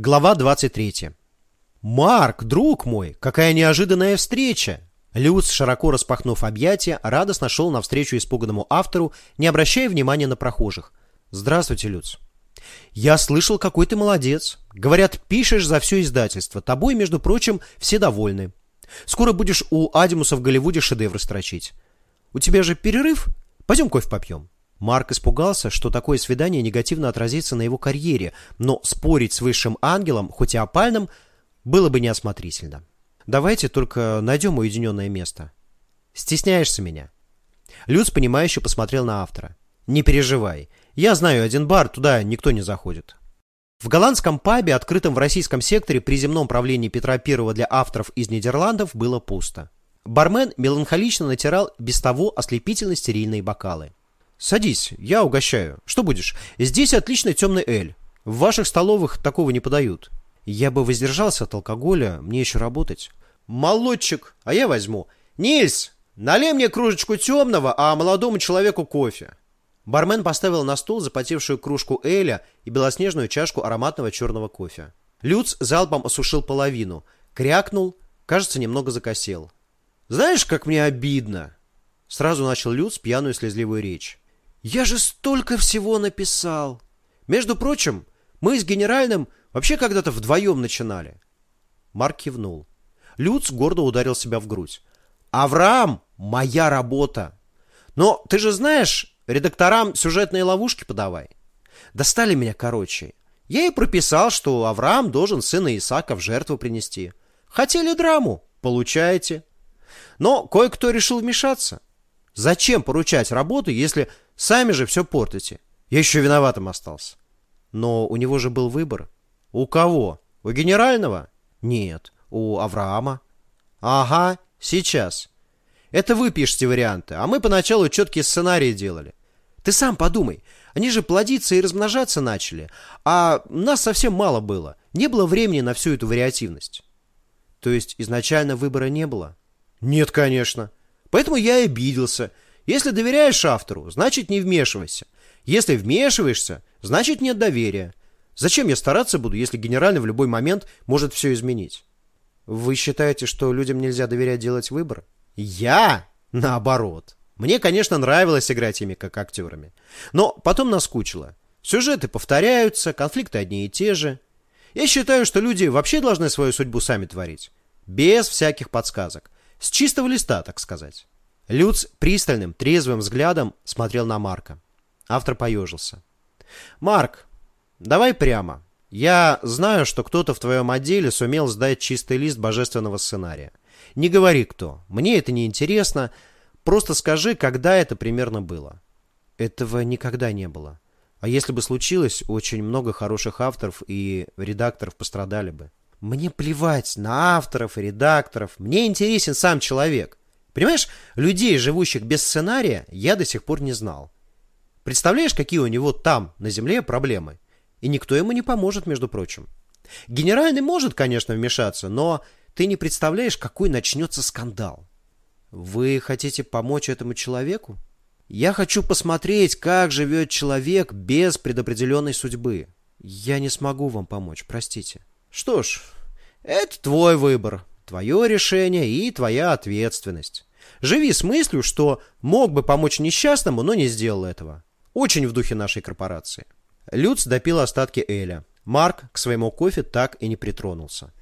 Глава 23. «Марк, друг мой, какая неожиданная встреча!» Люц, широко распахнув объятия, радостно шел навстречу испуганному автору, не обращая внимания на прохожих. «Здравствуйте, Люц». «Я слышал, какой ты молодец. Говорят, пишешь за все издательство. Тобой, между прочим, все довольны. Скоро будешь у Адимуса в Голливуде шедевры строчить. У тебя же перерыв? Пойдем кофе попьем». Марк испугался, что такое свидание негативно отразится на его карьере, но спорить с высшим ангелом, хоть и опальным, было бы неосмотрительно. Давайте только найдем уединенное место. Стесняешься меня? Люц, понимающе посмотрел на автора. Не переживай. Я знаю один бар, туда никто не заходит. В голландском пабе, открытом в российском секторе при земном правлении Петра I для авторов из Нидерландов, было пусто. Бармен меланхолично натирал без того ослепительно стерильные бокалы. «Садись, я угощаю. Что будешь? Здесь отличный темный эль. В ваших столовых такого не подают. Я бы воздержался от алкоголя, мне еще работать». «Молодчик, а я возьму. Нильс, налей мне кружечку темного, а молодому человеку кофе». Бармен поставил на стол запотевшую кружку эля и белоснежную чашку ароматного черного кофе. Люц залпом осушил половину, крякнул, кажется, немного закосел. «Знаешь, как мне обидно?» Сразу начал Люц пьяную слезливую речь. Я же столько всего написал. Между прочим, мы с генеральным вообще когда-то вдвоем начинали. Марк кивнул. Люц гордо ударил себя в грудь. Авраам — моя работа. Но ты же знаешь, редакторам сюжетные ловушки подавай. Достали меня короче. Я и прописал, что Авраам должен сына Исаака в жертву принести. Хотели драму? Получаете. Но кое-кто решил вмешаться. Зачем поручать работу, если Сами же все портите. Я еще виноватым остался. Но у него же был выбор. У кого? У генерального? Нет, у Авраама. Ага, сейчас. Это вы пишете варианты, а мы поначалу четкие сценарии делали. Ты сам подумай, они же плодиться и размножаться начали, а нас совсем мало было. Не было времени на всю эту вариативность. То есть изначально выбора не было? Нет, конечно. Поэтому я и обиделся – если доверяешь автору, значит не вмешивайся. Если вмешиваешься, значит нет доверия. Зачем я стараться буду, если генеральный в любой момент может все изменить? Вы считаете, что людям нельзя доверять делать выбор? Я? Наоборот. Мне, конечно, нравилось играть ими как актерами. Но потом наскучило. Сюжеты повторяются, конфликты одни и те же. Я считаю, что люди вообще должны свою судьбу сами творить. Без всяких подсказок. С чистого листа, так сказать. Люц пристальным, трезвым взглядом смотрел на Марка. Автор поежился. «Марк, давай прямо. Я знаю, что кто-то в твоем отделе сумел сдать чистый лист божественного сценария. Не говори кто. Мне это не интересно. Просто скажи, когда это примерно было». Этого никогда не было. А если бы случилось, очень много хороших авторов и редакторов пострадали бы. Мне плевать на авторов и редакторов. Мне интересен сам человек. Понимаешь, людей, живущих без сценария, я до сих пор не знал. Представляешь, какие у него там, на земле, проблемы? И никто ему не поможет, между прочим. Генеральный может, конечно, вмешаться, но ты не представляешь, какой начнется скандал. Вы хотите помочь этому человеку? Я хочу посмотреть, как живет человек без предопределенной судьбы. Я не смогу вам помочь, простите. Что ж, это твой выбор, твое решение и твоя ответственность. Живи с мыслью, что мог бы помочь несчастному, но не сделал этого. Очень в духе нашей корпорации. Люц допил остатки Эля. Марк к своему кофе так и не притронулся.